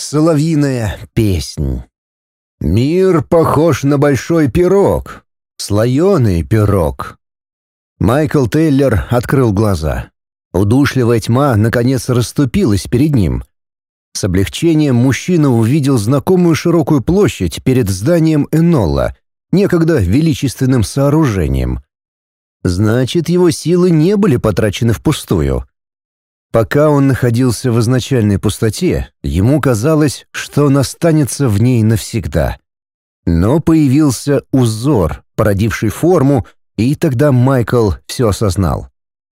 Соловьиная песнь. Мир похож на большой пирог. Слоеный пирог. Майкл Тейлер открыл глаза. Удушливая тьма наконец расступилась перед ним. С облегчением мужчина увидел знакомую широкую площадь перед зданием Энолла, некогда величественным сооружением. Значит, его силы не были потрачены впустую. Пока он находился в изначальной пустоте, ему казалось, что он останется в ней навсегда. Но появился узор, породивший форму, и тогда Майкл все осознал.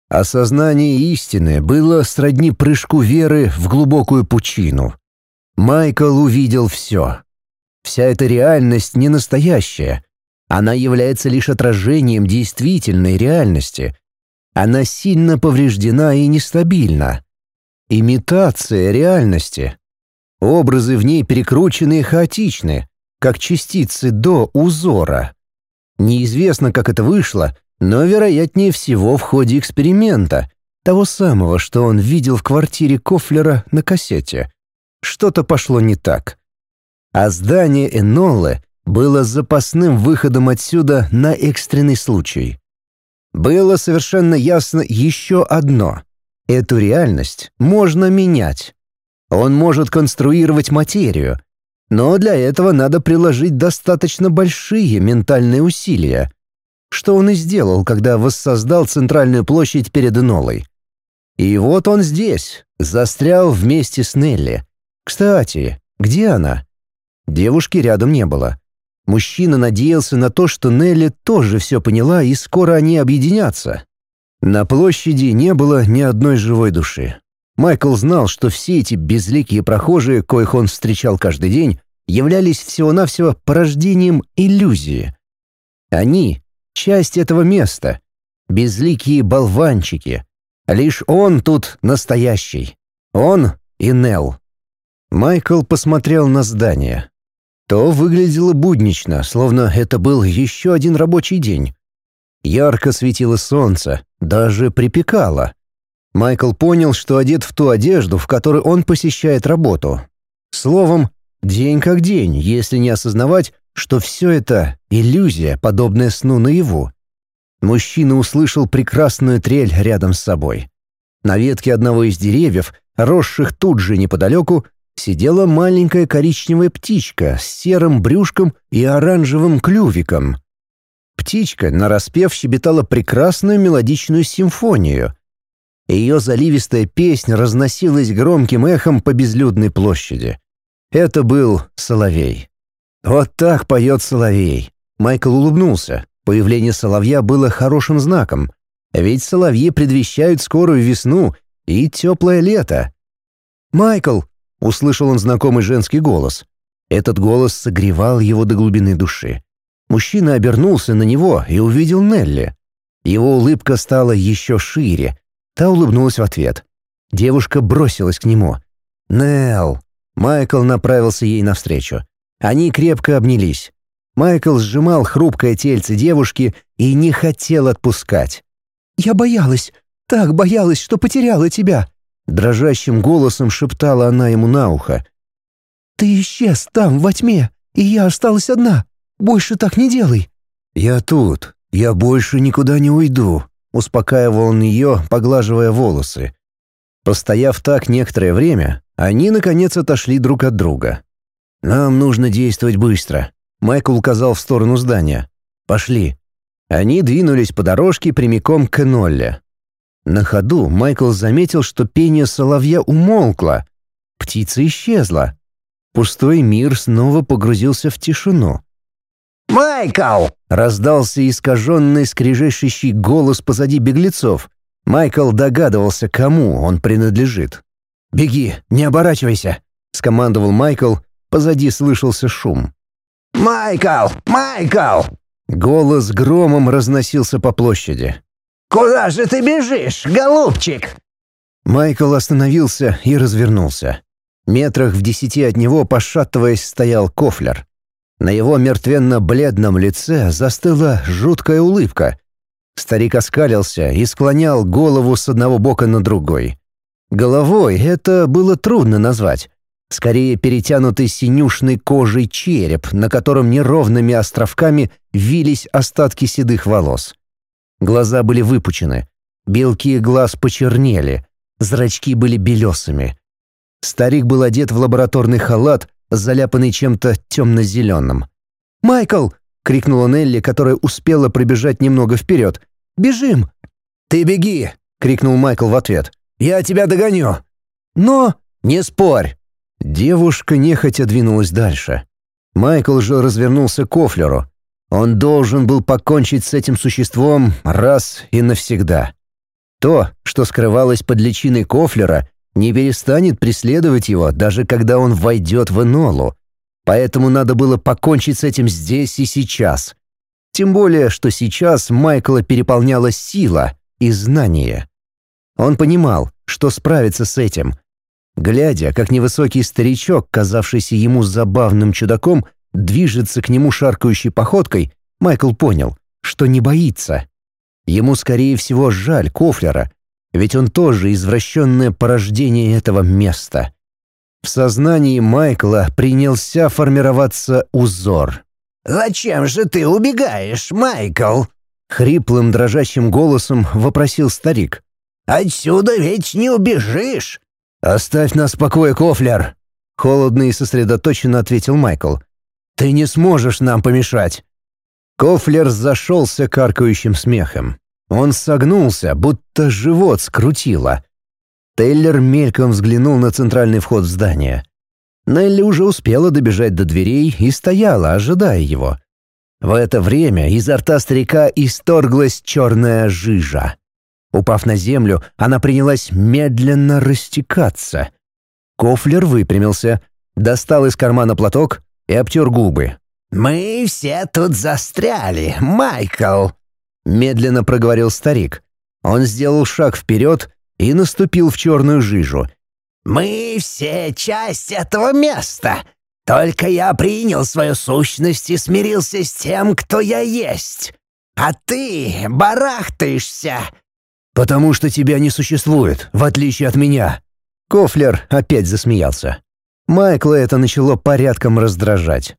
Осознание истины было сродни прыжку веры в глубокую пучину. Майкл увидел все. Вся эта реальность не настоящая. Она является лишь отражением действительной реальности — она сильно повреждена и нестабильна. Имитация реальности. Образы в ней перекручены и хаотичны, как частицы до узора. Неизвестно, как это вышло, но вероятнее всего в ходе эксперимента, того самого, что он видел в квартире Кофлера на кассете. Что-то пошло не так. А здание Энолы было запасным выходом отсюда на экстренный случай. Было совершенно ясно еще одно. Эту реальность можно менять. Он может конструировать материю, но для этого надо приложить достаточно большие ментальные усилия. Что он и сделал, когда воссоздал центральную площадь перед Энолой. И вот он здесь, застрял вместе с Нелли. Кстати, где она? Девушки рядом не было. Мужчина надеялся на то, что Нелли тоже все поняла и скоро они объединятся. На площади не было ни одной живой души. Майкл знал, что все эти безликие прохожие, коих он встречал каждый день, являлись всего-навсего порождением иллюзии. Они — часть этого места, безликие болванчики. Лишь он тут настоящий. Он и Нелл. Майкл посмотрел на здание то выглядело буднично, словно это был еще один рабочий день. Ярко светило солнце, даже припекало. Майкл понял, что одет в ту одежду, в которой он посещает работу. Словом, день как день, если не осознавать, что все это — иллюзия, подобная сну наяву. Мужчина услышал прекрасную трель рядом с собой. На ветке одного из деревьев, росших тут же неподалеку, сидела маленькая коричневая птичка с серым брюшком и оранжевым клювиком. Птичка, нараспев, щебетала прекрасную мелодичную симфонию. Ее заливистая песня разносилась громким эхом по безлюдной площади. Это был соловей. Вот так поет соловей. Майкл улыбнулся. Появление соловья было хорошим знаком. Ведь соловьи предвещают скорую весну и теплое лето. «Майкл!» Услышал он знакомый женский голос. Этот голос согревал его до глубины души. Мужчина обернулся на него и увидел Нелли. Его улыбка стала еще шире. Та улыбнулась в ответ. Девушка бросилась к нему. «Нелл!» Майкл направился ей навстречу. Они крепко обнялись. Майкл сжимал хрупкое тельце девушки и не хотел отпускать. «Я боялась, так боялась, что потеряла тебя», Дрожащим голосом шептала она ему на ухо. «Ты исчез там, во тьме, и я осталась одна. Больше так не делай». «Я тут. Я больше никуда не уйду», — успокаивал он ее, поглаживая волосы. Постояв так некоторое время, они, наконец, отошли друг от друга. «Нам нужно действовать быстро», — Майкл указал в сторону здания. «Пошли». Они двинулись по дорожке прямиком к Энолле. На ходу Майкл заметил, что пение соловья умолкло. Птица исчезла. Пустой мир снова погрузился в тишину. «Майкл!» — раздался искаженный скрежещущий голос позади беглецов. Майкл догадывался, кому он принадлежит. «Беги, не оборачивайся!» — скомандовал Майкл. Позади слышался шум. «Майкл! Майкл!» Голос громом разносился по площади. «Куда же ты бежишь, голубчик?» Майкл остановился и развернулся. Метрах в десяти от него, пошатываясь, стоял Кофлер. На его мертвенно-бледном лице застыла жуткая улыбка. Старик оскалился и склонял голову с одного бока на другой. Головой это было трудно назвать. скорее перетянутый синюшной кожей череп, на котором неровными островками вились остатки седых волос. Глаза были выпучены, белки глаз почернели, зрачки были белесыми. Старик был одет в лабораторный халат, заляпанный чем-то темно-зеленым. «Майкл!» — крикнула Нелли, которая успела пробежать немного вперед. «Бежим!» «Ты беги!» — крикнул Майкл в ответ. «Я тебя догоню!» «Но...» «Не спорь!» Девушка нехотя двинулась дальше. Майкл же развернулся к Кофлеру. Он должен был покончить с этим существом раз и навсегда. То, что скрывалось под личиной Кофлера, не перестанет преследовать его, даже когда он войдет в Энолу. Поэтому надо было покончить с этим здесь и сейчас. Тем более, что сейчас Майкла переполняла сила и знание. Он понимал, что справится с этим, Глядя, как невысокий старичок, казавшийся ему забавным чудаком, движется к нему шаркающей походкой, Майкл понял, что не боится. Ему, скорее всего, жаль Кофлера, ведь он тоже извращенное порождение этого места. В сознании Майкла принялся формироваться узор. «Зачем же ты убегаешь, Майкл?» Хриплым дрожащим голосом вопросил старик. «Отсюда ведь не убежишь. «Оставь нас в покое, Кофлер!» — холодно и сосредоточенно ответил Майкл. «Ты не сможешь нам помешать!» Кофлер зашелся каркающим смехом. Он согнулся, будто живот скрутило. Тейлер мельком взглянул на центральный вход в здание. Нелли уже успела добежать до дверей и стояла, ожидая его. В это время изо рта старика исторглась черная жижа. Упав на землю, она принялась медленно растекаться. Кофлер выпрямился, достал из кармана платок и обтер губы. «Мы все тут застряли, Майкл!» Медленно проговорил старик. Он сделал шаг вперед и наступил в черную жижу. «Мы все часть этого места. Только я принял свою сущность и смирился с тем, кто я есть. А ты барахтаешься, «Потому что тебя не существует, в отличие от меня». Кофлер опять засмеялся. Майкла это начало порядком раздражать.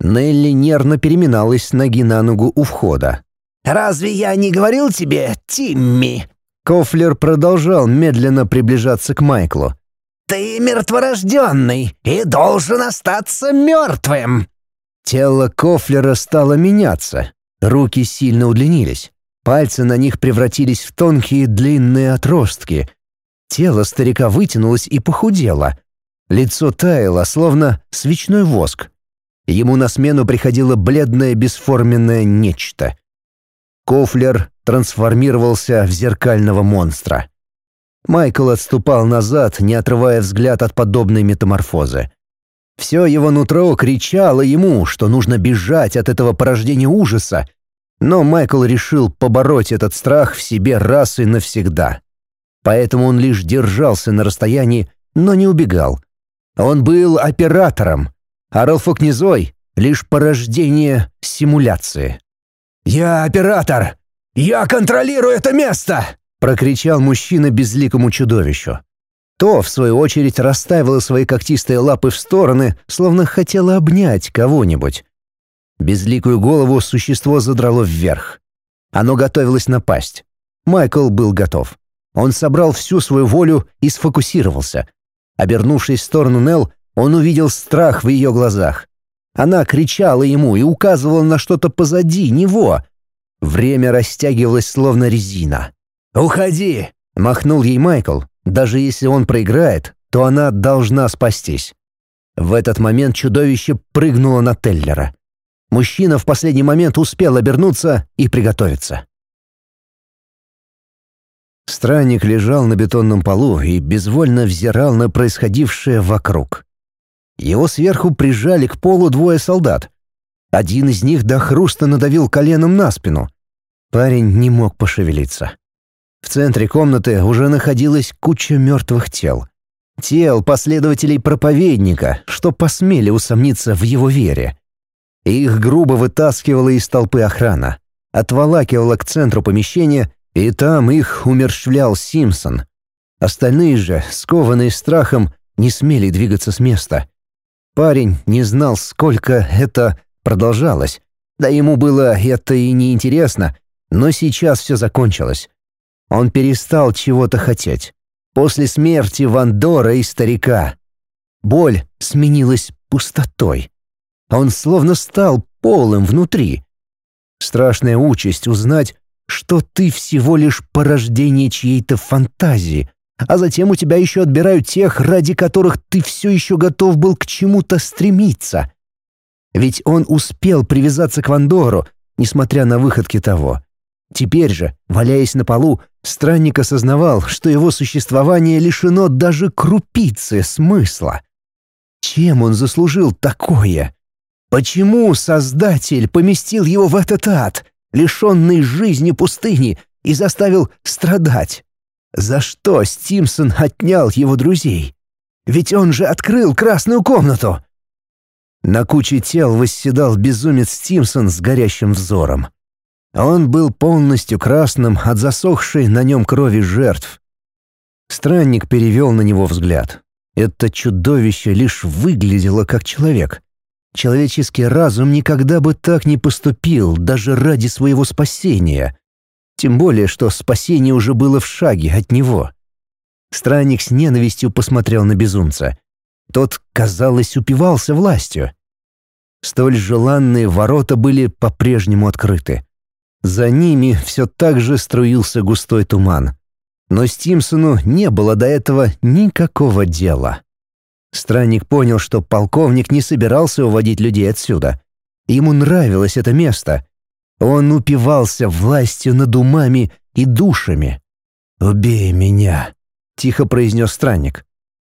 Нелли нервно переминалась с ноги на ногу у входа. «Разве я не говорил тебе, Тимми?» Кофлер продолжал медленно приближаться к Майклу. «Ты мертворожденный и должен остаться мертвым!» Тело Кофлера стало меняться. Руки сильно удлинились. Пальцы на них превратились в тонкие длинные отростки. Тело старика вытянулось и похудело. Лицо таяло, словно свечной воск. Ему на смену приходило бледное бесформенное нечто. Кофлер трансформировался в зеркального монстра. Майкл отступал назад, не отрывая взгляд от подобной метаморфозы. Все его нутро кричало ему, что нужно бежать от этого порождения ужаса, но Майкл решил побороть этот страх в себе раз и навсегда. Поэтому он лишь держался на расстоянии, но не убегал. Он был оператором, а Ралфокнизой — лишь порождение симуляции. «Я оператор! Я контролирую это место!» — прокричал мужчина безликому чудовищу. То, в свою очередь, расставило свои когтистые лапы в стороны, словно хотело обнять кого-нибудь. Безликую голову существо задрало вверх. Оно готовилось напасть. Майкл был готов. Он собрал всю свою волю и сфокусировался. Обернувшись в сторону Нел, он увидел страх в ее глазах. Она кричала ему и указывала на что-то позади него. Время растягивалось словно резина. «Уходи!» — махнул ей Майкл. Даже если он проиграет, то она должна спастись. В этот момент чудовище прыгнуло на Теллера. Мужчина в последний момент успел обернуться и приготовиться. Странник лежал на бетонном полу и безвольно взирал на происходившее вокруг. Его сверху прижали к полу двое солдат. Один из них до хруста надавил коленом на спину. Парень не мог пошевелиться. В центре комнаты уже находилась куча мертвых тел. Тел последователей проповедника, что посмели усомниться в его вере. Их грубо вытаскивала из толпы охрана, отволакивала к центру помещения, и там их умерщвлял Симпсон. Остальные же, скованные страхом, не смели двигаться с места. Парень не знал, сколько это продолжалось. Да ему было это и не интересно, но сейчас все закончилось. Он перестал чего-то хотеть. После смерти Вандора и старика. Боль сменилась пустотой. Он словно стал полым внутри. Страшная участь узнать, что ты всего лишь порождение чьей-то фантазии, а затем у тебя еще отбирают тех, ради которых ты все еще готов был к чему-то стремиться. Ведь он успел привязаться к Вандору, несмотря на выходки того. Теперь же, валяясь на полу, странник осознавал, что его существование лишено даже крупицы смысла. Чем он заслужил такое? Почему Создатель поместил его в этот ад, лишенный жизни пустыни, и заставил страдать? За что Стимсон отнял его друзей? Ведь он же открыл красную комнату. На куче тел восседал безумец Стимсон с горящим взором. Он был полностью красным от засохшей на нем крови жертв. Странник перевел на него взгляд. Это чудовище лишь выглядело как человек. Человеческий разум никогда бы так не поступил, даже ради своего спасения. Тем более, что спасение уже было в шаге от него. Странник с ненавистью посмотрел на безумца. Тот, казалось, упивался властью. Столь желанные ворота были по-прежнему открыты. За ними все так же струился густой туман. Но Стимсону не было до этого никакого дела. Странник понял, что полковник не собирался уводить людей отсюда. Ему нравилось это место. Он упивался властью над умами и душами. «Убей меня», — тихо произнес странник.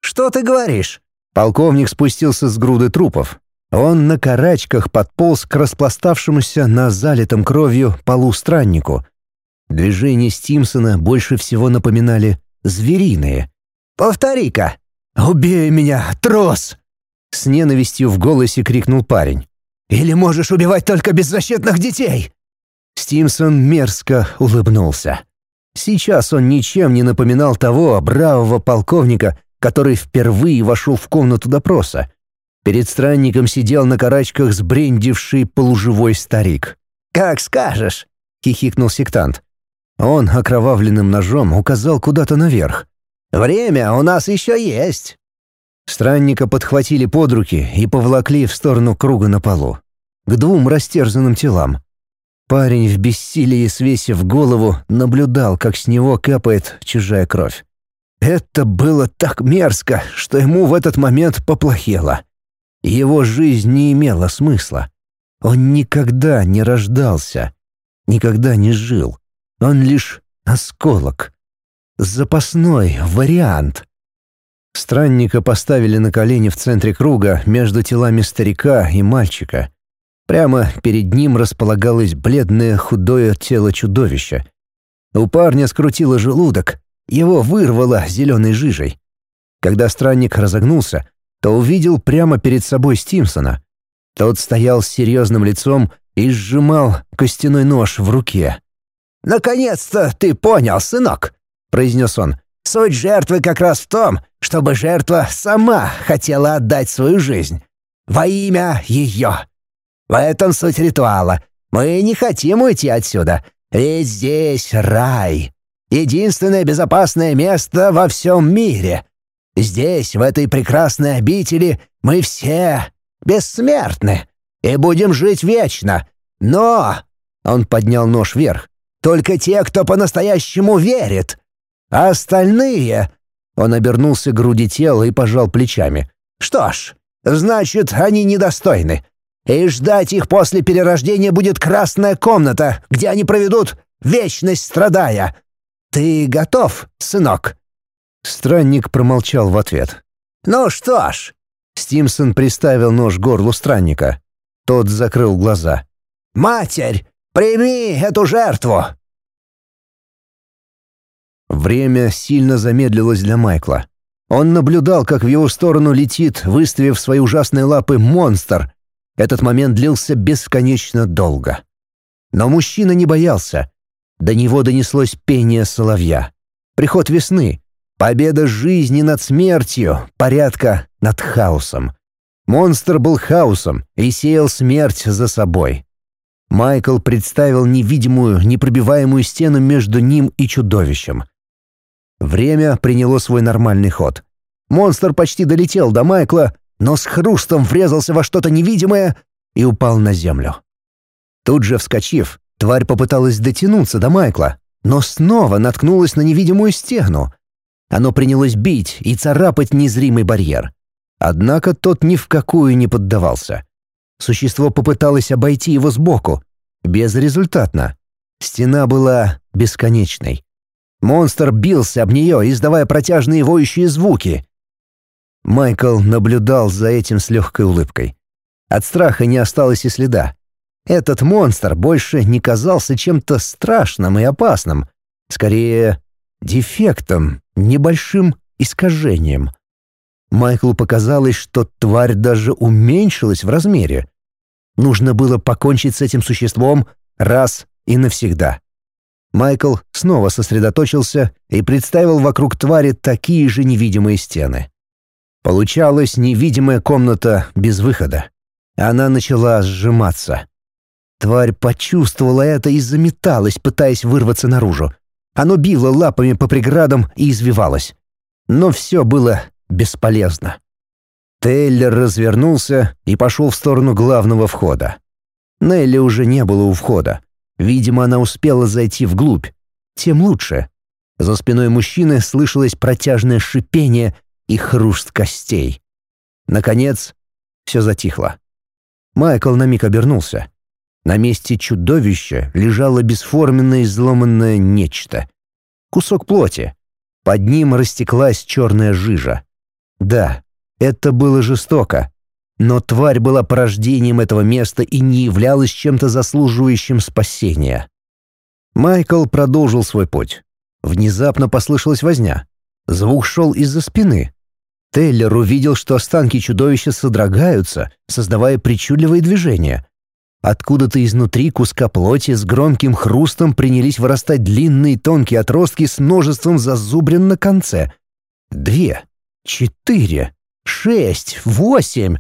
«Что ты говоришь?» Полковник спустился с груды трупов. Он на карачках подполз к распластавшемуся на залитом кровью полу страннику. Движения Стимсона больше всего напоминали звериные. «Повтори-ка!» «Убей меня, трос!» С ненавистью в голосе крикнул парень. «Или можешь убивать только беззащитных детей!» Стимсон мерзко улыбнулся. Сейчас он ничем не напоминал того бравого полковника, который впервые вошел в комнату допроса. Перед странником сидел на карачках сбрендивший полуживой старик. «Как скажешь», — хихикнул сектант. Он окровавленным ножом указал куда-то наверх. «Время у нас еще есть». Странника подхватили под руки и поволокли в сторону круга на полу. К двум растерзанным телам. Парень в бессилии, свесив голову, наблюдал, как с него капает чужая кровь. Это было так мерзко, что ему в этот момент поплохело. Его жизнь не имела смысла. Он никогда не рождался, никогда не жил. Он лишь осколок. Запасной вариант. Странника поставили на колени в центре круга между телами старика и мальчика. Прямо перед ним располагалось бледное худое тело чудовища. У парня скрутило желудок, его вырвало зеленой жижей. Когда странник разогнулся, то увидел прямо перед собой Стимсона. Тот стоял с серьезным лицом и сжимал костяной нож в руке. «Наконец-то ты понял, сынок!» — произнес он. «Суть жертвы как раз в том, чтобы жертва сама хотела отдать свою жизнь. Во имя ее. В этом суть ритуала. Мы не хотим уйти отсюда, ведь здесь рай. Единственное безопасное место во всем мире. Здесь, в этой прекрасной обители, мы все бессмертны и будем жить вечно. Но...» Он поднял нож вверх. «Только те, кто по-настоящему верит. А остальные...» Он обернулся к груди тела и пожал плечами. «Что ж, значит, они недостойны. И ждать их после перерождения будет красная комната, где они проведут вечность страдая. Ты готов, сынок?» Странник промолчал в ответ. «Ну что ж...» Стимсон приставил нож к горлу странника. Тот закрыл глаза. «Матерь, прими эту жертву!» Время сильно замедлилось для Майкла. Он наблюдал, как в его сторону летит, выставив свои ужасные лапы, монстр. Этот момент длился бесконечно долго. Но мужчина не боялся. До него донеслось пение соловья. Приход весны. Победа жизни над смертью, порядка над хаосом. Монстр был хаосом и сеял смерть за собой. Майкл представил невидимую, непробиваемую стену между ним и чудовищем. Время приняло свой нормальный ход. Монстр почти долетел до Майкла, но с хрустом врезался во что-то невидимое и упал на землю. Тут же вскочив, тварь попыталась дотянуться до Майкла, но снова наткнулась на невидимую стену. Оно принялось бить и царапать незримый барьер. Однако тот ни в какую не поддавался. Существо попыталось обойти его сбоку. Безрезультатно. Стена была бесконечной. Монстр бился об нее, издавая протяжные воющие звуки. Майкл наблюдал за этим с легкой улыбкой. От страха не осталось и следа. Этот монстр больше не казался чем-то страшным и опасным. Скорее, дефектом, небольшим искажением. Майклу показалось, что тварь даже уменьшилась в размере. Нужно было покончить с этим существом раз и навсегда. Майкл снова сосредоточился и представил вокруг твари такие же невидимые стены. Получалась невидимая комната без выхода. Она начала сжиматься. Тварь почувствовала это и заметалась, пытаясь вырваться наружу. Оно било лапами по преградам и извивалось. Но все было бесполезно. Тейлер развернулся и пошел в сторону главного входа. Нелли уже не было у входа. Видимо, она успела зайти вглубь. Тем лучше. За спиной мужчины слышалось протяжное шипение и хруст костей. Наконец, все затихло. Майкл на миг обернулся. На месте чудовища лежало бесформенное изломанное нечто. Кусок плоти. Под ним растеклась черная жижа. Да, это было жестоко, но тварь была порождением этого места и не являлась чем-то заслуживающим спасения. Майкл продолжил свой путь. Внезапно послышалась возня. Звук шел из-за спины. Теллер увидел, что останки чудовища содрогаются, создавая причудливые движения. Откуда-то изнутри куска плоти с громким хрустом принялись вырастать длинные тонкие отростки с множеством зазубрин на конце. Две, четыре, шесть, восемь.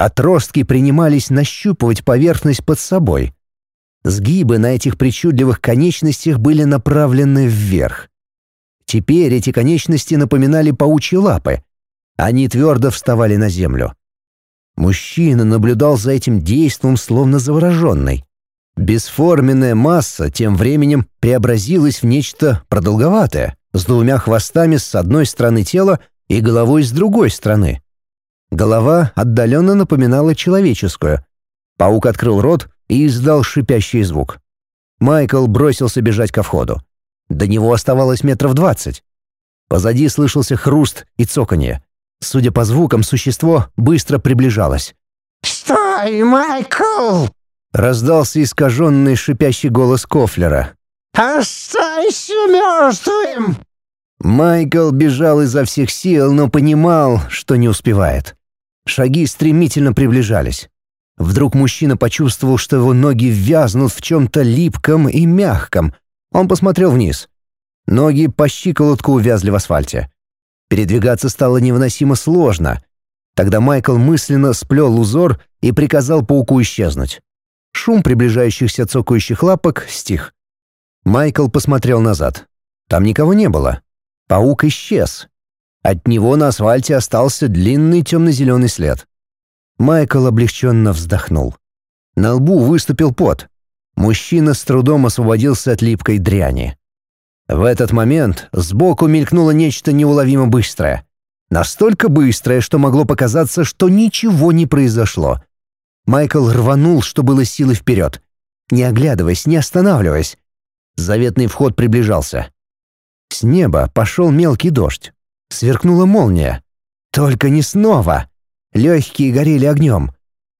Отростки принимались нащупывать поверхность под собой. Сгибы на этих причудливых конечностях были направлены вверх. Теперь эти конечности напоминали паучьи лапы. Они твердо вставали на землю. Мужчина наблюдал за этим действом словно завороженный. Бесформенная масса тем временем преобразилась в нечто продолговатое, с двумя хвостами с одной стороны тела и головой с другой стороны. Голова отдаленно напоминала человеческую. Паук открыл рот и издал шипящий звук. Майкл бросился бежать ко входу. До него оставалось метров двадцать. Позади слышался хруст и цоканье. Судя по звукам, существо быстро приближалось. «Стой, Майкл!» — раздался искаженный шипящий голос Кофлера. «Останься мертвым!» Майкл бежал изо всех сил, но понимал, что не успевает. Шаги стремительно приближались. Вдруг мужчина почувствовал, что его ноги вязнут в чем-то липком и мягком. Он посмотрел вниз. Ноги по щиколотку увязли в асфальте. Передвигаться стало невыносимо сложно. Тогда Майкл мысленно сплел узор и приказал пауку исчезнуть. Шум приближающихся цокающих лапок стих. Майкл посмотрел назад. Там никого не было. Паук исчез, от него на асфальте остался длинный темно-зеленый след. Майкл облегченно вздохнул. На лбу выступил пот. Мужчина с трудом освободился от липкой дряни. В этот момент сбоку мелькнуло нечто неуловимо быстрое. Настолько быстрое, что могло показаться, что ничего не произошло. Майкл рванул, что было силы вперед. Не оглядываясь, не останавливаясь. Заветный вход приближался. С неба пошел мелкий дождь. Сверкнула молния. Только не снова. Легкие горели огнем.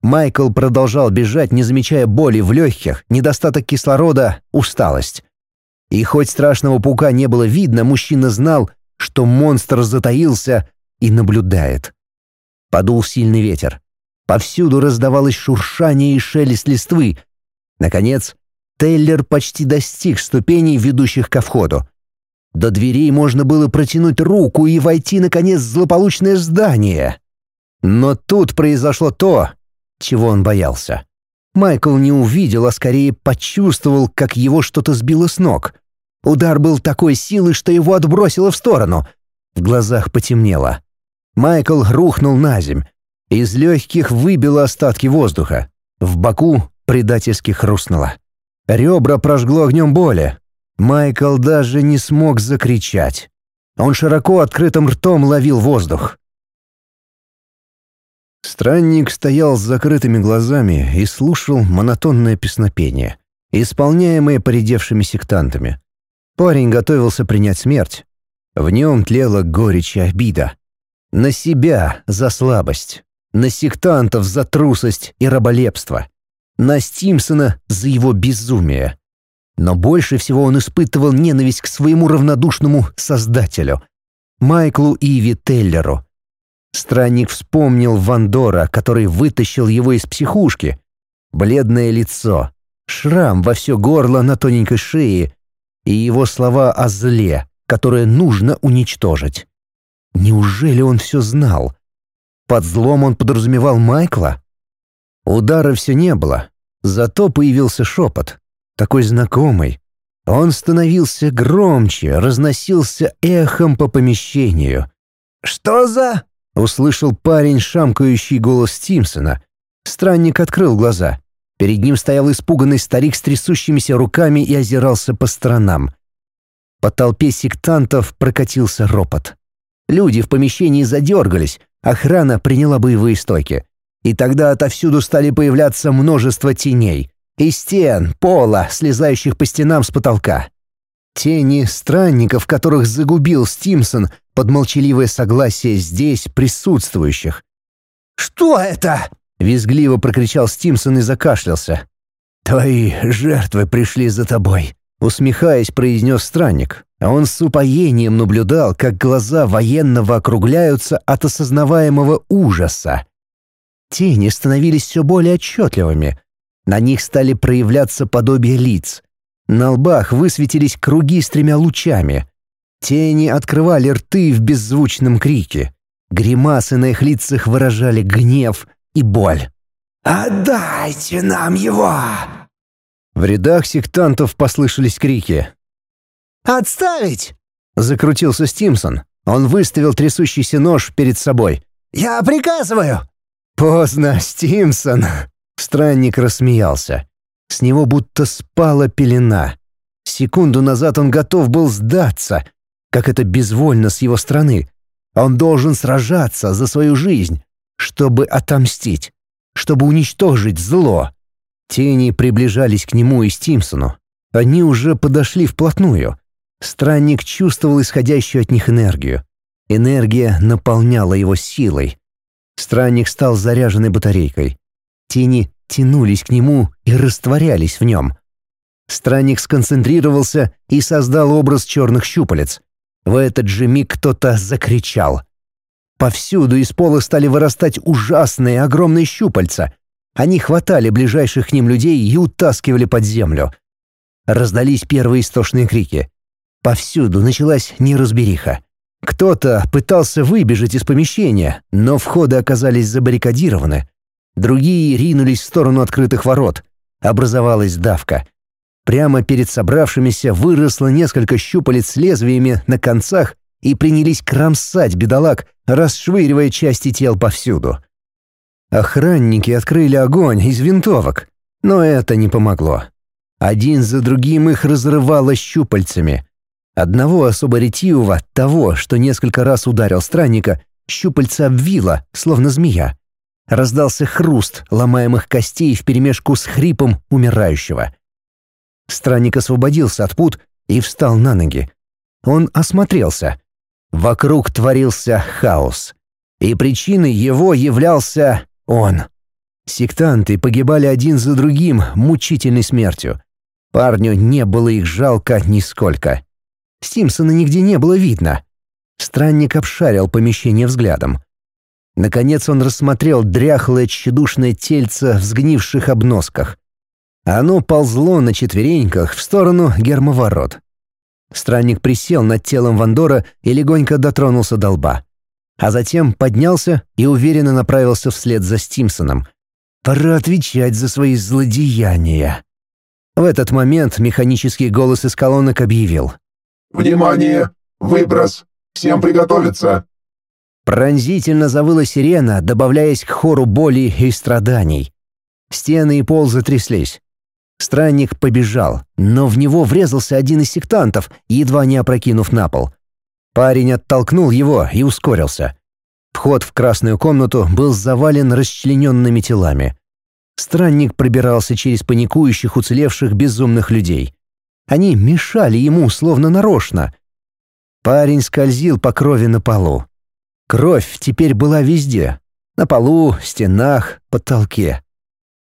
Майкл продолжал бежать, не замечая боли в легких, недостаток кислорода, усталость. И хоть страшного паука не было видно, мужчина знал, что монстр затаился и наблюдает. Подул сильный ветер. Повсюду раздавалось шуршание и шелест листвы. Наконец, Тейлер почти достиг ступеней, ведущих ко входу. До дверей можно было протянуть руку и войти, наконец, в злополучное здание. Но тут произошло то, чего он боялся. Майкл не увидел, а скорее почувствовал, как его что-то сбило с ног. Удар был такой силы, что его отбросило в сторону. В глазах потемнело. Майкл рухнул на земь. Из легких выбило остатки воздуха. В боку предательски хрустнуло. Ребра прожгло огнем боли. Майкл даже не смог закричать. Он широко открытым ртом ловил воздух. Странник стоял с закрытыми глазами и слушал монотонное песнопение, исполняемое поредевшими сектантами. Парень готовился принять смерть. В нем тлела горечь и обида. На себя за слабость, на сектантов за трусость и раболепство, на Стимсона за его безумие. Но больше всего он испытывал ненависть к своему равнодушному создателю, Майклу Иви Теллеру — Странник вспомнил Вандора, который вытащил его из психушки. Бледное лицо, шрам во все горло на тоненькой шее и его слова о зле, которое нужно уничтожить. Неужели он все знал? Под злом он подразумевал Майкла? Удара все не было, зато появился шепот, такой знакомый. Он становился громче, разносился эхом по помещению. «Что за...» Услышал парень шамкающий голос Тимсона. Странник открыл глаза. Перед ним стоял испуганный старик с трясущимися руками и озирался по сторонам. По толпе сектантов прокатился ропот. Люди в помещении задергались, охрана приняла боевые стойки. И тогда отовсюду стали появляться множество теней. И стен, пола, слезающих по стенам с потолка. Тени странников, которых загубил Стимсон, под молчаливое согласие здесь присутствующих. «Что это?» — визгливо прокричал Стимсон и закашлялся. «Твои жертвы пришли за тобой», — усмехаясь, произнес странник. А он с упоением наблюдал, как глаза военного округляются от осознаваемого ужаса. Тени становились все более отчетливыми. На них стали проявляться подобие лиц. На лбах высветились круги с тремя лучами. Тени открывали рты в беззвучном крике. Гримасы на их лицах выражали гнев и боль. «Отдайте нам его!» В рядах сектантов послышались крики. «Отставить!» — закрутился Стимсон. Он выставил трясущийся нож перед собой. «Я приказываю!» «Поздно, Стимсон!» Странник рассмеялся. С него будто спала пелена. Секунду назад он готов был сдаться, как это безвольно с его стороны. Он должен сражаться за свою жизнь, чтобы отомстить, чтобы уничтожить зло. Тени приближались к нему и Стимсону. Они уже подошли вплотную. Странник чувствовал исходящую от них энергию. Энергия наполняла его силой. Странник стал заряженной батарейкой. Тени тянулись к нему и растворялись в нем. Странник сконцентрировался и создал образ черных щупалец. В этот же миг кто-то закричал. Повсюду из пола стали вырастать ужасные огромные щупальца. Они хватали ближайших к ним людей и утаскивали под землю. Раздались первые истошные крики. Повсюду началась неразбериха. Кто-то пытался выбежать из помещения, но входы оказались забаррикадированы. Другие ринулись в сторону открытых ворот. Образовалась давка — Прямо перед собравшимися выросло несколько щупалец с лезвиями на концах и принялись кромсать бедолаг, расшвыривая части тел повсюду. Охранники открыли огонь из винтовок, но это не помогло. Один за другим их разрывало щупальцами. Одного особо ретивого, того, что несколько раз ударил странника, щупальца обвило, словно змея. Раздался хруст ломаемых костей вперемешку с хрипом умирающего — Странник освободился от пут и встал на ноги. Он осмотрелся. Вокруг творился хаос. И причиной его являлся он. Сектанты погибали один за другим мучительной смертью. Парню не было их жалко нисколько. Стимсона нигде не было видно. Странник обшарил помещение взглядом. Наконец он рассмотрел дряхлое тщедушное тельце в сгнивших обносках. Оно ползло на четвереньках в сторону гермоворот. Странник присел над телом Вандора и легонько дотронулся до лба. А затем поднялся и уверенно направился вслед за Стимсоном. Пора отвечать за свои злодеяния. В этот момент механический голос из колонок объявил. «Внимание! Выброс! Всем приготовиться!» Пронзительно завыла сирена, добавляясь к хору боли и страданий. Стены и пол затряслись. Странник побежал, но в него врезался один из сектантов, едва не опрокинув на пол. Парень оттолкнул его и ускорился. Вход в красную комнату был завален расчлененными телами. Странник пробирался через паникующих уцелевших безумных людей. Они мешали ему, словно нарочно. Парень скользил по крови на полу. Кровь теперь была везде. На полу, стенах, потолке.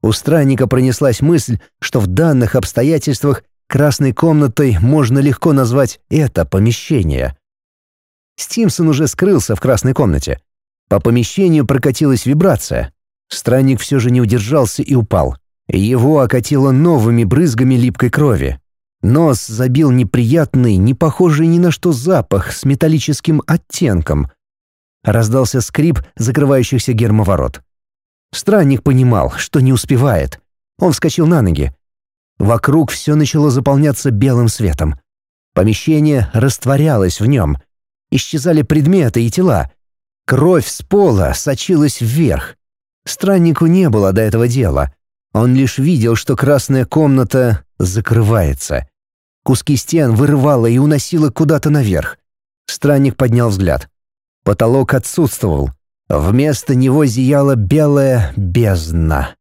У странника пронеслась мысль, что в данных обстоятельствах красной комнатой можно легко назвать это помещение. Стимсон уже скрылся в красной комнате. По помещению прокатилась вибрация. Странник все же не удержался и упал. Его окатило новыми брызгами липкой крови. Нос забил неприятный, не похожий ни на что запах с металлическим оттенком. Раздался скрип закрывающихся гермоворот. Странник понимал, что не успевает. Он вскочил на ноги. Вокруг все начало заполняться белым светом. Помещение растворялось в нем. Исчезали предметы и тела. Кровь с пола сочилась вверх. Страннику не было до этого дела. Он лишь видел, что красная комната закрывается. Куски стен вырывало и уносило куда-то наверх. Странник поднял взгляд. Потолок отсутствовал. Вместо него зияла белая бездна.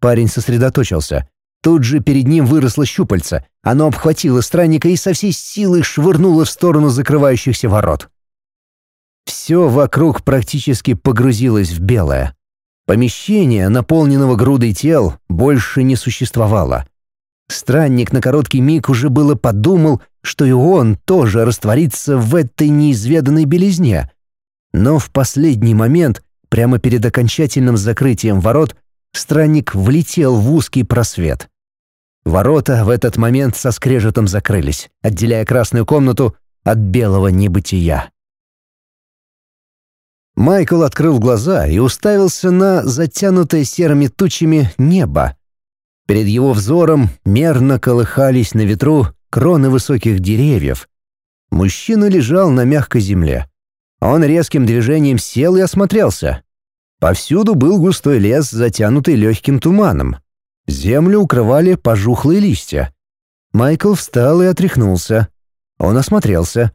Парень сосредоточился. Тут же перед ним выросло щупальце. Оно обхватило странника и со всей силы швырнуло в сторону закрывающихся ворот. Все вокруг практически погрузилось в белое. Помещение, наполненного грудой тел, больше не существовало. Странник на короткий миг уже было подумал, что и он тоже растворится в этой неизведанной белизне, но в последний момент, прямо перед окончательным закрытием ворот, странник влетел в узкий просвет. Ворота в этот момент со скрежетом закрылись, отделяя красную комнату от белого небытия. Майкл открыл глаза и уставился на затянутое серыми тучами небо. Перед его взором мерно колыхались на ветру кроны высоких деревьев. Мужчина лежал на мягкой земле. Он резким движением сел и осмотрелся. Повсюду был густой лес, затянутый легким туманом. Землю укрывали пожухлые листья. Майкл встал и отряхнулся. Он осмотрелся.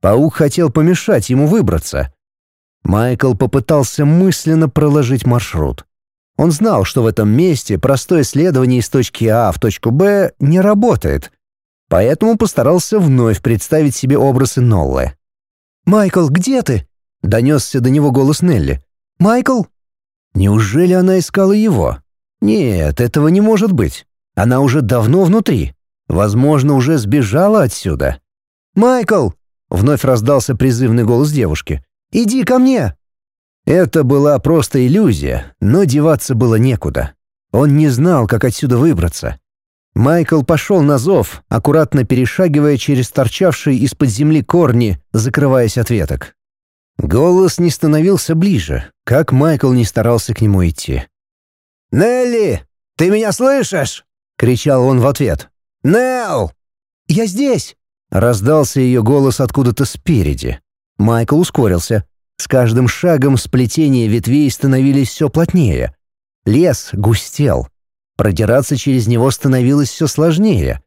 Паук хотел помешать ему выбраться. Майкл попытался мысленно проложить маршрут. Он знал, что в этом месте простое следование из точки А в точку Б не работает, поэтому постарался вновь представить себе образы Ноллы. «Майкл, где ты?» — донесся до него голос Нелли. «Майкл?» Неужели она искала его? Нет, этого не может быть. Она уже давно внутри. Возможно, уже сбежала отсюда. «Майкл!» — вновь раздался призывный голос девушки. «Иди ко мне!» Это была просто иллюзия, но деваться было некуда. Он не знал, как отсюда выбраться. Майкл пошел на зов, аккуратно перешагивая через торчавшие из-под земли корни, закрываясь от веток. Голос не становился ближе, как Майкл не старался к нему идти. «Нелли, ты меня слышишь?» — кричал он в ответ. «Нелл!» «Я здесь!» — раздался ее голос откуда-то спереди. Майкл ускорился. С каждым шагом сплетения ветвей становились все плотнее. Лес густел. Продираться через него становилось все сложнее.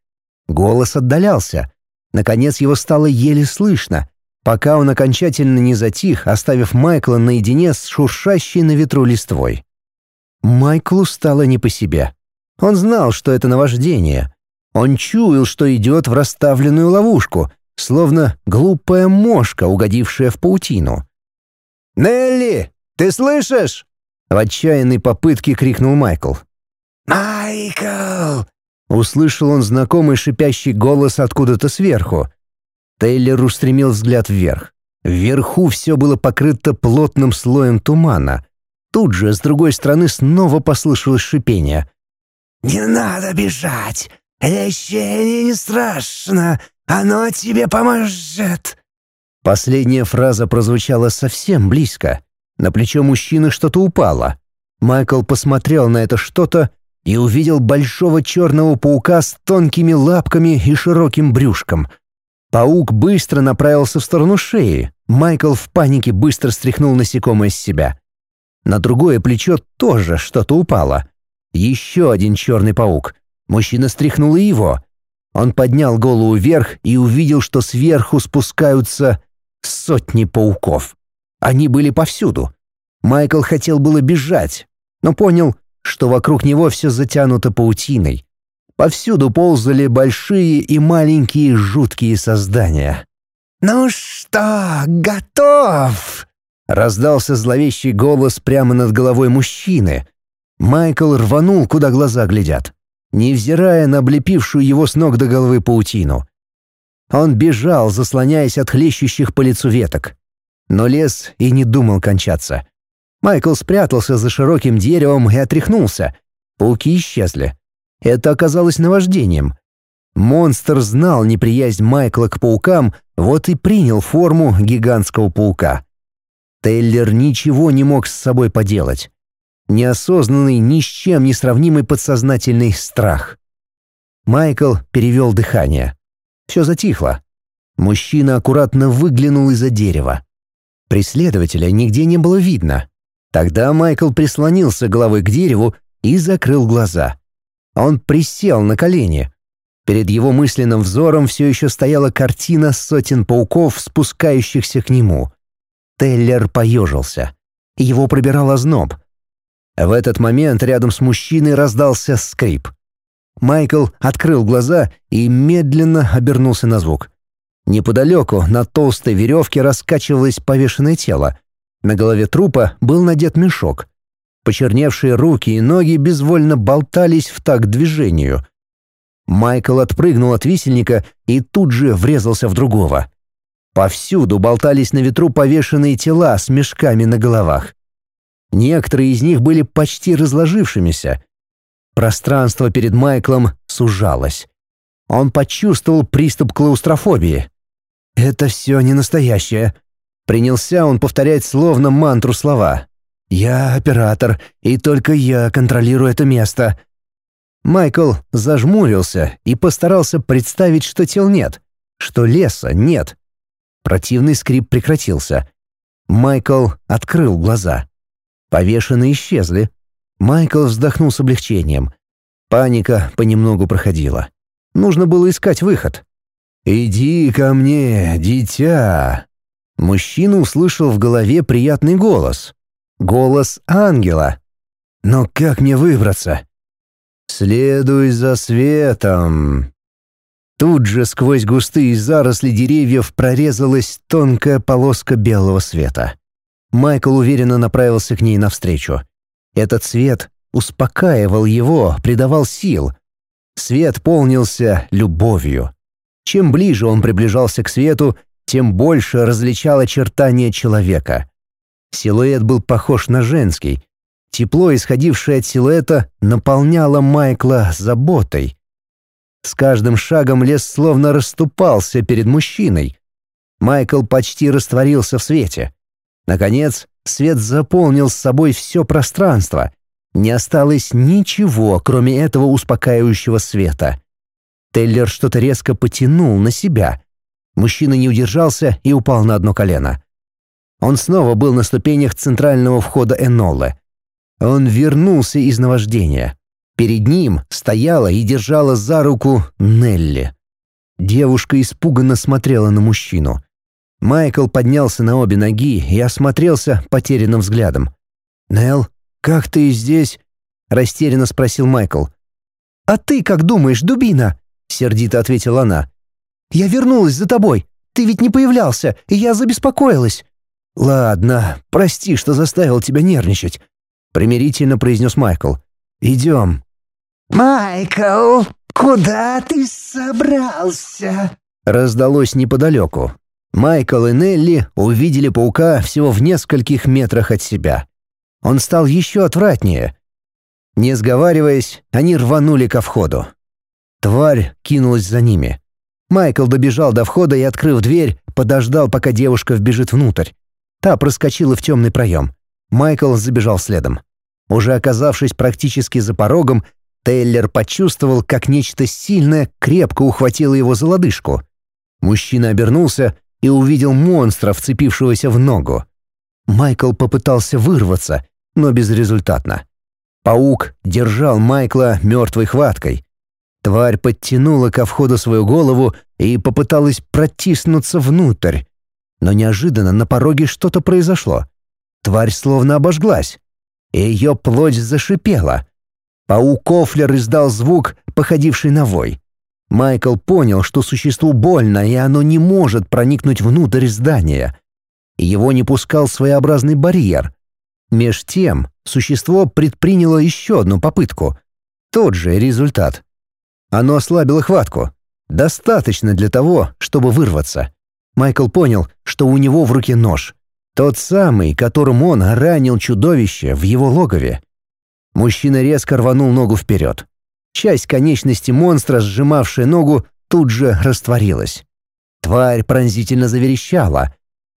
Голос отдалялся. Наконец его стало еле слышно, пока он окончательно не затих, оставив Майкла наедине с шуршащей на ветру листвой. Майклу стало не по себе. Он знал, что это наваждение. Он чуял, что идет в расставленную ловушку, словно глупая мошка, угодившая в паутину. «Нелли, ты слышишь?» В отчаянной попытке крикнул Майкл. «Майкл!» Услышал он знакомый шипящий голос откуда-то сверху. Тейлер устремил взгляд вверх. Вверху все было покрыто плотным слоем тумана. Тут же, с другой стороны, снова послышалось шипение. «Не надо бежать! Лечение не страшно! Оно тебе поможет!» Последняя фраза прозвучала совсем близко. На плечо мужчины что-то упало. Майкл посмотрел на это что-то и увидел большого черного паука с тонкими лапками и широким брюшком. Паук быстро направился в сторону шеи. Майкл в панике быстро стряхнул насекомое с себя. На другое плечо тоже что-то упало. Еще один черный паук. Мужчина стряхнул и его. Он поднял голову вверх и увидел, что сверху спускаются сотни пауков. Они были повсюду. Майкл хотел было бежать, но понял, что вокруг него все затянуто паутиной. Повсюду ползали большие и маленькие жуткие создания. «Ну что, готов?» Раздался зловещий голос прямо над головой мужчины. Майкл рванул, куда глаза глядят, невзирая на облепившую его с ног до головы паутину. Он бежал, заслоняясь от хлещущих по лицу веток. Но лес и не думал кончаться. Майкл спрятался за широким деревом и отряхнулся. Пауки исчезли. Это оказалось наваждением. Монстр знал неприязнь Майкла к паукам, вот и принял форму гигантского паука. Тейлер ничего не мог с собой поделать. Неосознанный, ни с чем не сравнимый подсознательный страх. Майкл перевел дыхание. Все затихло. Мужчина аккуратно выглянул из-за дерева. Преследователя нигде не было видно. Тогда Майкл прислонился головой к дереву и закрыл глаза. Он присел на колени. Перед его мысленным взором все еще стояла картина сотен пауков, спускающихся к нему. Теллер поежился. Его пробирал озноб. В этот момент рядом с мужчиной раздался скрип. Майкл открыл глаза и медленно обернулся на звук. Неподалеку на толстой веревке раскачивалось повешенное тело. На голове трупа был надет мешок. Почерневшие руки и ноги безвольно болтались в такт движению. Майкл отпрыгнул от висельника и тут же врезался в другого. Повсюду болтались на ветру повешенные тела с мешками на головах. Некоторые из них были почти разложившимися. Пространство перед Майклом сужалось. Он почувствовал приступ клаустрофобии. «Это все не настоящее», Принялся он повторять словно мантру слова. «Я оператор, и только я контролирую это место». Майкл зажмурился и постарался представить, что тел нет, что леса нет. Противный скрип прекратился. Майкл открыл глаза. Повешенные исчезли. Майкл вздохнул с облегчением. Паника понемногу проходила. Нужно было искать выход. «Иди ко мне, дитя!» Мужчина услышал в голове приятный голос. Голос ангела. «Но как мне выбраться?» «Следуй за светом». Тут же сквозь густые заросли деревьев прорезалась тонкая полоска белого света. Майкл уверенно направился к ней навстречу. Этот свет успокаивал его, придавал сил. Свет полнился любовью. Чем ближе он приближался к свету, тем больше различал очертания человека. Силуэт был похож на женский. Тепло, исходившее от силуэта, наполняло Майкла заботой. С каждым шагом лес словно расступался перед мужчиной. Майкл почти растворился в свете. Наконец, свет заполнил с собой все пространство. Не осталось ничего, кроме этого успокаивающего света. Теллер что-то резко потянул на себя — Мужчина не удержался и упал на одно колено. Он снова был на ступенях центрального входа Энолы. Он вернулся из наваждения. Перед ним стояла и держала за руку Нелли. Девушка испуганно смотрела на мужчину. Майкл поднялся на обе ноги и осмотрелся потерянным взглядом. «Нелл, как ты здесь?» — растерянно спросил Майкл. «А ты как думаешь, дубина?» — сердито ответила она. Я вернулась за тобой. Ты ведь не появлялся, и я забеспокоилась». «Ладно, прости, что заставил тебя нервничать», — примирительно произнес Майкл. «Идем». «Майкл, куда ты собрался?» Раздалось неподалеку. Майкл и Нелли увидели паука всего в нескольких метрах от себя. Он стал еще отвратнее. Не сговариваясь, они рванули ко входу. Тварь кинулась за ними. Майкл добежал до входа и, открыв дверь, подождал, пока девушка вбежит внутрь. Та проскочила в темный проем. Майкл забежал следом. Уже оказавшись практически за порогом, Тейлер почувствовал, как нечто сильное крепко ухватило его за лодыжку. Мужчина обернулся и увидел монстра, вцепившегося в ногу. Майкл попытался вырваться, но безрезультатно. Паук держал Майкла мертвой хваткой. Тварь подтянула ко входу свою голову и попыталась протиснуться внутрь. Но неожиданно на пороге что-то произошло. Тварь словно обожглась, и ее плоть зашипела. Паук Кофлер издал звук, походивший на вой. Майкл понял, что существу больно, и оно не может проникнуть внутрь здания. Его не пускал своеобразный барьер. Меж тем, существо предприняло еще одну попытку. Тот же результат. Оно ослабило хватку. Достаточно для того, чтобы вырваться. Майкл понял, что у него в руке нож. Тот самый, которым он ранил чудовище в его логове. Мужчина резко рванул ногу вперед. Часть конечности монстра, сжимавшая ногу, тут же растворилась. Тварь пронзительно заверещала.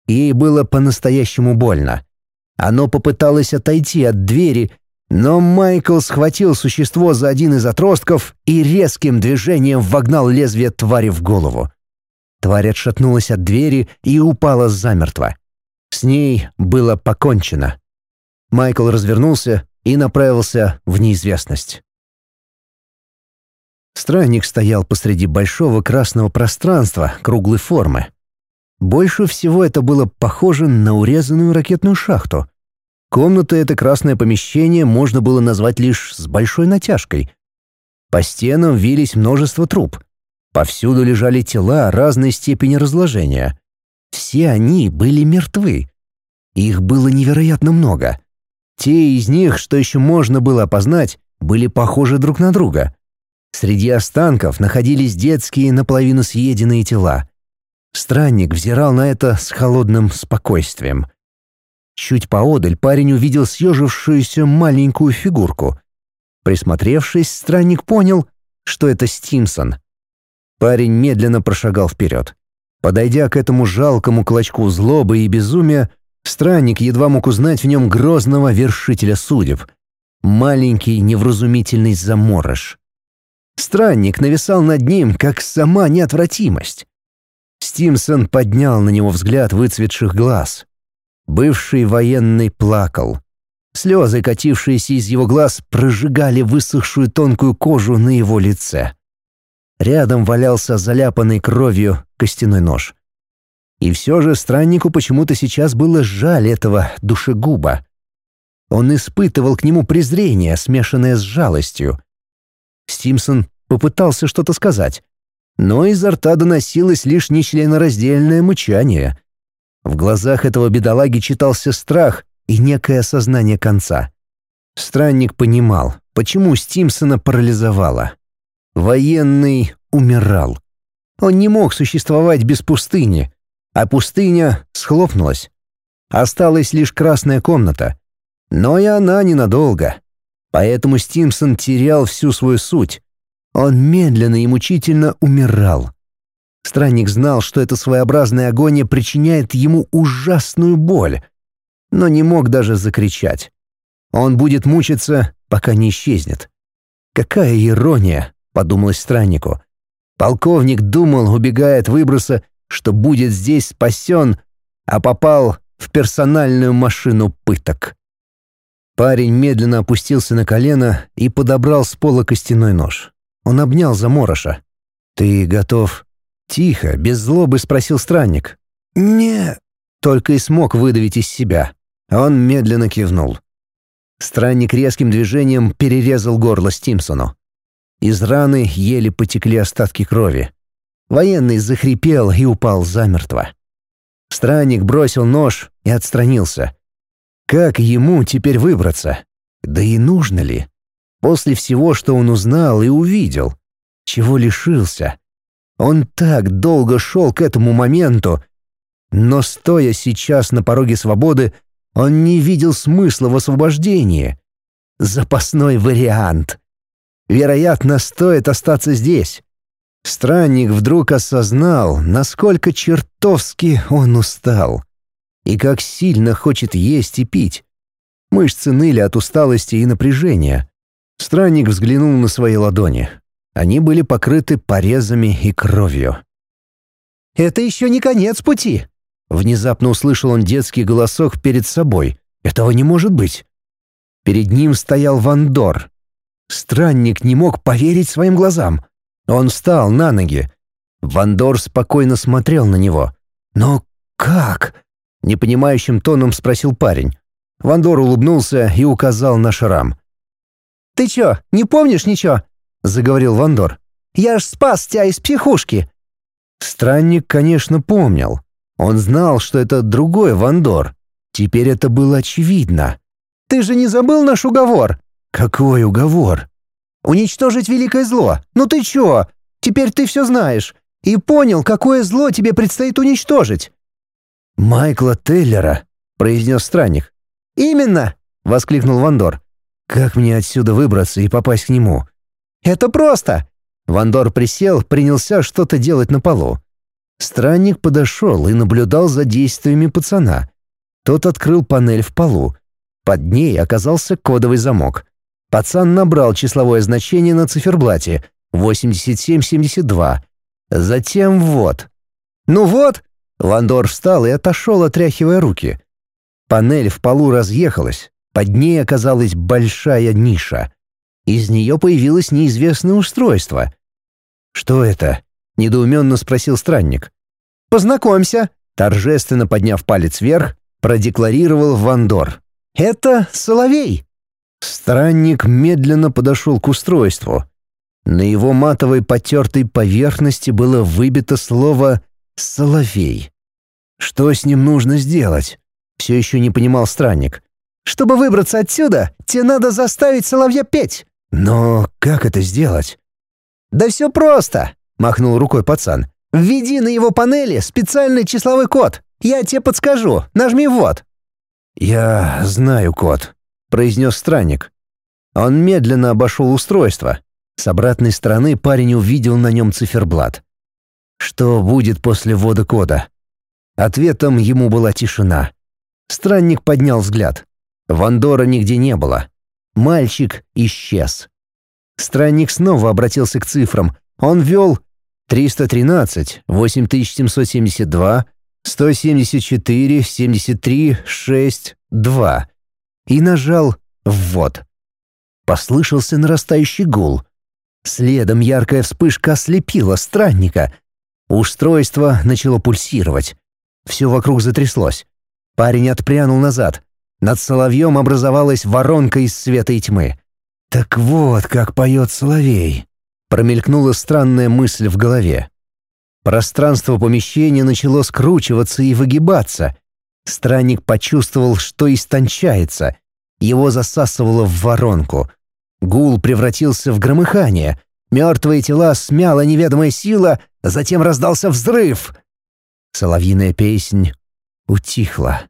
Ей было по-настоящему больно. Оно попыталось отойти от двери, но Майкл схватил существо за один из отростков и резким движением вогнал лезвие твари в голову. Тварь отшатнулась от двери и упала замертво. С ней было покончено. Майкл развернулся и направился в неизвестность. Странник стоял посреди большого красного пространства круглой формы. Больше всего это было похоже на урезанную ракетную шахту. Комната это красное помещение можно было назвать лишь с большой натяжкой. По стенам вились множество труб. Повсюду лежали тела разной степени разложения. Все они были мертвы. Их было невероятно много. Те из них, что еще можно было опознать, были похожи друг на друга. Среди останков находились детские наполовину съеденные тела. Странник взирал на это с холодным спокойствием. Чуть поодаль парень увидел съежившуюся маленькую фигурку. Присмотревшись, странник понял, что это Стимсон. Парень медленно прошагал вперед. Подойдя к этому жалкому клочку злобы и безумия, странник едва мог узнать в нем грозного вершителя судеб. Маленький невразумительный заморож. Странник нависал над ним, как сама неотвратимость. Стимсон поднял на него взгляд выцветших глаз. Бывший военный плакал. Слезы, катившиеся из его глаз, прожигали высохшую тонкую кожу на его лице. Рядом валялся заляпанный кровью костяной нож. И все же страннику почему-то сейчас было жаль этого душегуба. Он испытывал к нему презрение, смешанное с жалостью. Стимсон попытался что-то сказать, но изо рта доносилось лишь нечленораздельное мычание. В глазах этого бедолаги читался страх и некое осознание конца. Странник понимал, почему Стимсона парализовало. Военный умирал. Он не мог существовать без пустыни, а пустыня схлопнулась. Осталась лишь красная комната. Но и она ненадолго. Поэтому Стимсон терял всю свою суть. Он медленно и мучительно умирал. Странник знал, что эта своеобразная агония причиняет ему ужасную боль, но не мог даже закричать. Он будет мучиться, пока не исчезнет. Какая ирония, подумалось страннику. Полковник думал, убегая от выброса, что будет здесь спасен, а попал в персональную машину пыток. Парень медленно опустился на колено и подобрал с пола костяной нож. Он обнял Замороша. «Ты готов?» Тихо, без злобы спросил странник. «Не...» Только и смог выдавить из себя. Он медленно кивнул. Странник резким движением перерезал горло Стимсону. Из раны еле потекли остатки крови. Военный захрипел и упал замертво. Странник бросил нож и отстранился. Как ему теперь выбраться? Да и нужно ли? После всего, что он узнал и увидел, чего лишился. Он так долго шел к этому моменту, но, стоя сейчас на пороге свободы, он не видел смысла в освобождении. Запасной вариант. Вероятно, стоит остаться здесь. Странник вдруг осознал, насколько чертовски он устал. И как сильно хочет есть и пить. Мышцы ныли от усталости и напряжения. Странник взглянул на свои ладони. Они были покрыты порезами и кровью. «Это еще не конец пути!» Внезапно услышал он детский голосок перед собой. «Этого не может быть!» Перед ним стоял Вандор. Странник не мог поверить своим глазам. Он встал на ноги. Вандор спокойно смотрел на него. «Но как?» — непонимающим тоном спросил парень. Вандор улыбнулся и указал на шрам. «Ты чё, не помнишь ничего?» — заговорил Вандор. «Я ж спас тебя из психушки!» Странник, конечно, помнил. Он знал, что это другой Вандор. Теперь это было очевидно. «Ты же не забыл наш уговор?» «Какой уговор?» «Уничтожить великое зло. Ну ты чё? Теперь ты все знаешь. И понял, какое зло тебе предстоит уничтожить». «Майкла Теллера», — произнес странник. «Именно!» — воскликнул Вандор. «Как мне отсюда выбраться и попасть к нему?» «Это просто!» Вандор присел, принялся что-то делать на полу. Странник подошел и наблюдал за действиями пацана. Тот открыл панель в полу. Под ней оказался кодовый замок. Пацан набрал числовое значение на циферблате — 8772. Затем вот. «Ну вот!» Вандор встал и отошел, отряхивая руки. Панель в полу разъехалась. Под ней оказалась большая ниша. Из нее появилось неизвестное устройство. «Что это?» — недоуменно спросил странник. «Познакомься», — торжественно подняв палец вверх, продекларировал Вандор. «Это Соловей». Странник медленно подошел к устройству. На его матовой потертой поверхности было выбито слово «Соловей». Что с ним нужно сделать? Все еще не понимал странник. «Чтобы выбраться отсюда, тебе надо заставить соловья петь». «Но как это сделать?» «Да все просто», — махнул рукой пацан. «Введи на его панели специальный числовой код. Я тебе подскажу. Нажми «вот». «Я знаю код», — произнес странник. Он медленно обошел устройство. С обратной стороны парень увидел на нем циферблат. Что будет после ввода кода? Ответом ему была тишина. Странник поднял взгляд. Вандора нигде не было. Мальчик исчез. Странник снова обратился к цифрам. Он ввел 313, 8772, 174, 73, 6, 2 и нажал «Ввод». Послышался нарастающий гул. Следом яркая вспышка ослепила странника. Устройство начало пульсировать. Все вокруг затряслось. Парень отпрянул назад. Над соловьем образовалась воронка из света и тьмы. «Так вот, как поет соловей», — промелькнула странная мысль в голове. Пространство помещения начало скручиваться и выгибаться. Странник почувствовал, что истончается. Его засасывало в воронку. Гул превратился в громыхание. Мертвые тела смяла неведомая сила, затем раздался взрыв. Соловьиная песнь утихла.